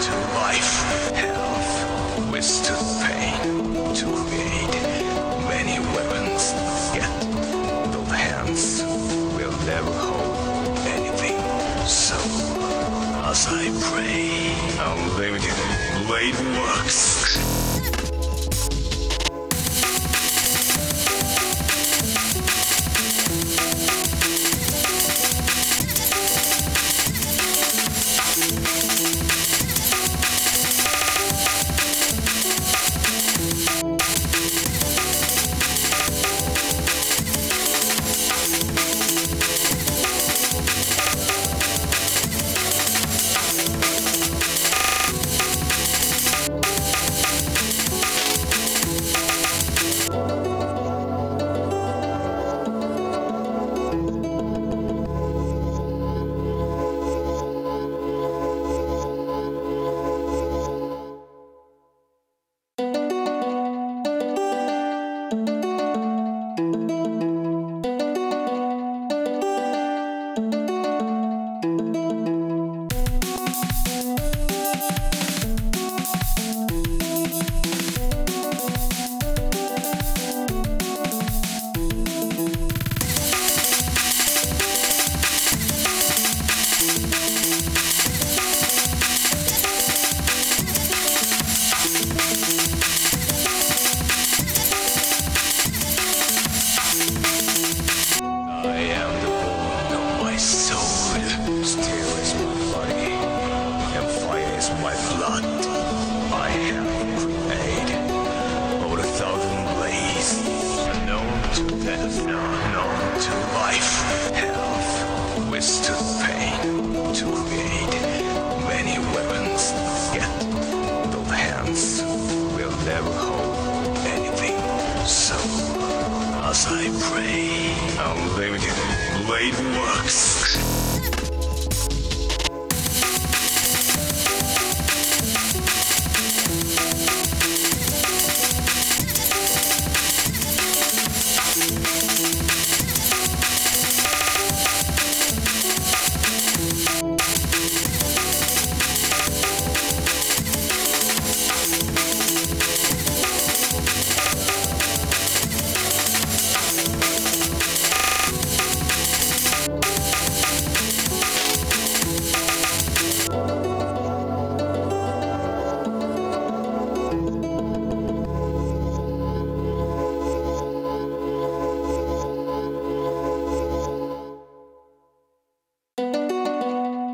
to life, health, wisdom, pain, to create many weapons. Yet those hands will never hold anything. So, as I pray, unlimited blade works. Born blade works.